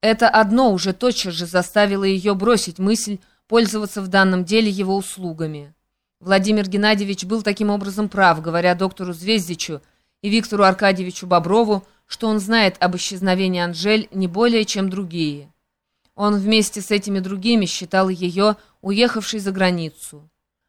Это одно уже тотчас же заставило ее бросить мысль пользоваться в данном деле его услугами. Владимир Геннадьевич был таким образом прав, говоря доктору Звездичу и Виктору Аркадьевичу Боброву, что он знает об исчезновении Анжель не более, чем другие. Он вместе с этими другими считал ее уехавшей за границу.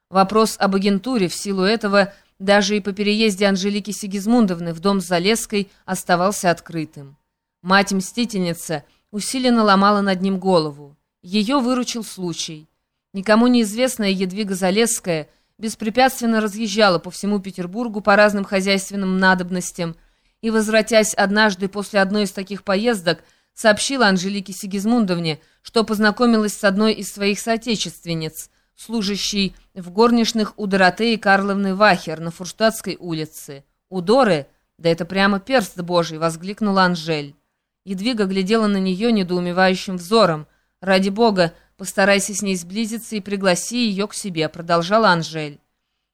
Вопрос об агентуре в силу этого даже и по переезде Анжелики Сигизмундовны в дом с Залесской оставался открытым. Мать-мстительница усиленно ломала над ним голову. Ее выручил случай. Никому неизвестная Едвига Залесская беспрепятственно разъезжала по всему Петербургу по разным хозяйственным надобностям и, возвратясь однажды после одной из таких поездок, сообщила Анжелике Сигизмундовне, что познакомилась с одной из своих соотечественниц, служащей в горничных у Доротеи Карловны Вахер на Фурштадтской улице. «У Доры? Да это прямо перст божий!» — воскликнула Анжель. Едвига глядела на нее недоумевающим взором. «Ради бога, постарайся с ней сблизиться и пригласи ее к себе», — продолжала Анжель.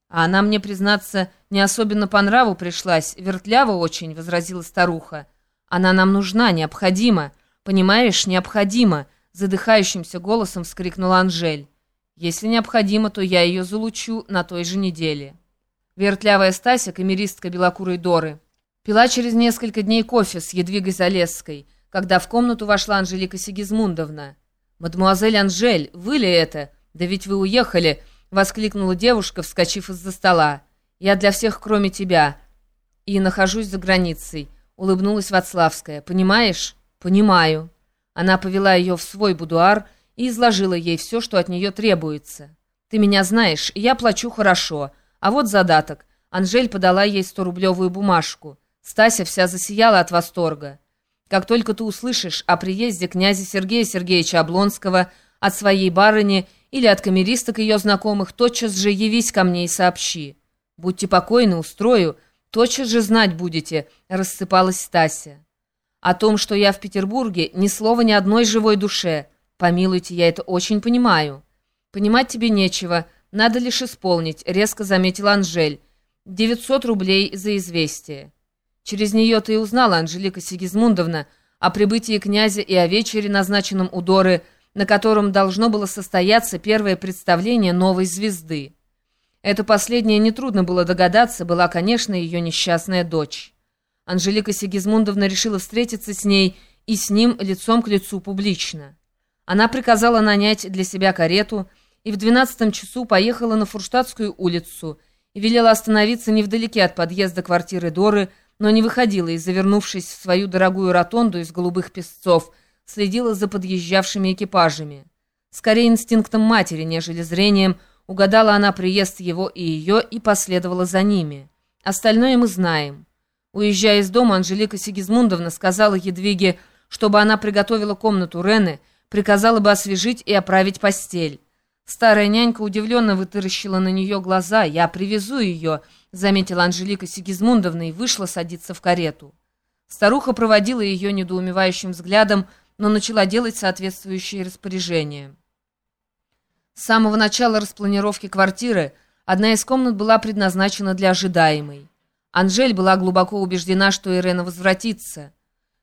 «А она мне, признаться, не особенно по нраву пришлась, вертлява очень», — возразила старуха. «Она нам нужна, необходима. Понимаешь, необходима», — задыхающимся голосом вскрикнула Анжель. «Если необходимо, то я ее залучу на той же неделе». Вертлявая Стася, камеристка белокурой Доры, пила через несколько дней кофе с Едвигой Залесской, когда в комнату вошла Анжелика Сигизмундовна. «Мадемуазель Анжель, вы ли это? Да ведь вы уехали!» — воскликнула девушка, вскочив из-за стола. «Я для всех, кроме тебя. И нахожусь за границей», — улыбнулась Вацлавская. «Понимаешь?» «Понимаю». Она повела ее в свой будуар и изложила ей все, что от нее требуется. «Ты меня знаешь, я плачу хорошо. А вот задаток». Анжель подала ей сто-рублевую бумажку. Стася вся засияла от восторга. Как только ты услышишь о приезде князя Сергея Сергеевича Облонского от своей барыни или от камеристок ее знакомых, тотчас же явись ко мне и сообщи. Будьте покойны, устрою, тотчас же знать будете, рассыпалась Стася. О том, что я в Петербурге, ни слова ни одной живой душе. Помилуйте, я это очень понимаю. Понимать тебе нечего, надо лишь исполнить, резко заметила Анжель. Девятьсот рублей за известие. Через нее ты и узнала, Анжелика Сигизмундовна, о прибытии князя и о вечере, назначенном у Доры, на котором должно было состояться первое представление новой звезды. Это последнее нетрудно было догадаться, была, конечно, ее несчастная дочь. Анжелика Сигизмундовна решила встретиться с ней и с ним лицом к лицу публично. Она приказала нанять для себя карету и в двенадцатом часу поехала на Фурштадтскую улицу и велела остановиться невдалеке от подъезда квартиры Доры, но не выходила и, завернувшись в свою дорогую ротонду из голубых песцов, следила за подъезжавшими экипажами. Скорее инстинктом матери, нежели зрением, угадала она приезд его и ее и последовала за ними. Остальное мы знаем. Уезжая из дома, Анжелика Сигизмундовна сказала Едвиге, чтобы она приготовила комнату Рены, приказала бы освежить и оправить постель. Старая нянька удивленно вытаращила на нее глаза. «Я привезу ее», — заметила Анжелика Сигизмундовна и вышла садиться в карету. Старуха проводила ее недоумевающим взглядом, но начала делать соответствующие распоряжения. С самого начала распланировки квартиры одна из комнат была предназначена для ожидаемой. Анжель была глубоко убеждена, что Ирена возвратится.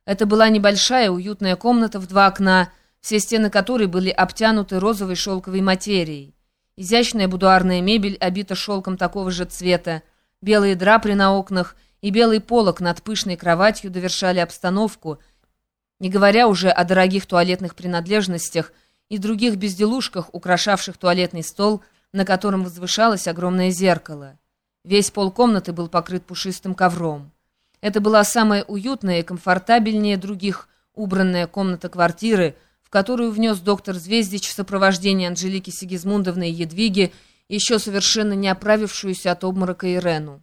Это была небольшая уютная комната в два окна, все стены которой были обтянуты розовой шелковой материей. Изящная будуарная мебель обита шелком такого же цвета, белые драпли на окнах и белый полог над пышной кроватью довершали обстановку, не говоря уже о дорогих туалетных принадлежностях и других безделушках, украшавших туалетный стол, на котором возвышалось огромное зеркало. Весь пол комнаты был покрыт пушистым ковром. Это была самая уютная и комфортабельнее других убранная комната квартиры, которую внес доктор Звездич в сопровождении Анжелики Сигизмундовны и Едвиги, еще совершенно не оправившуюся от обморока Ирену.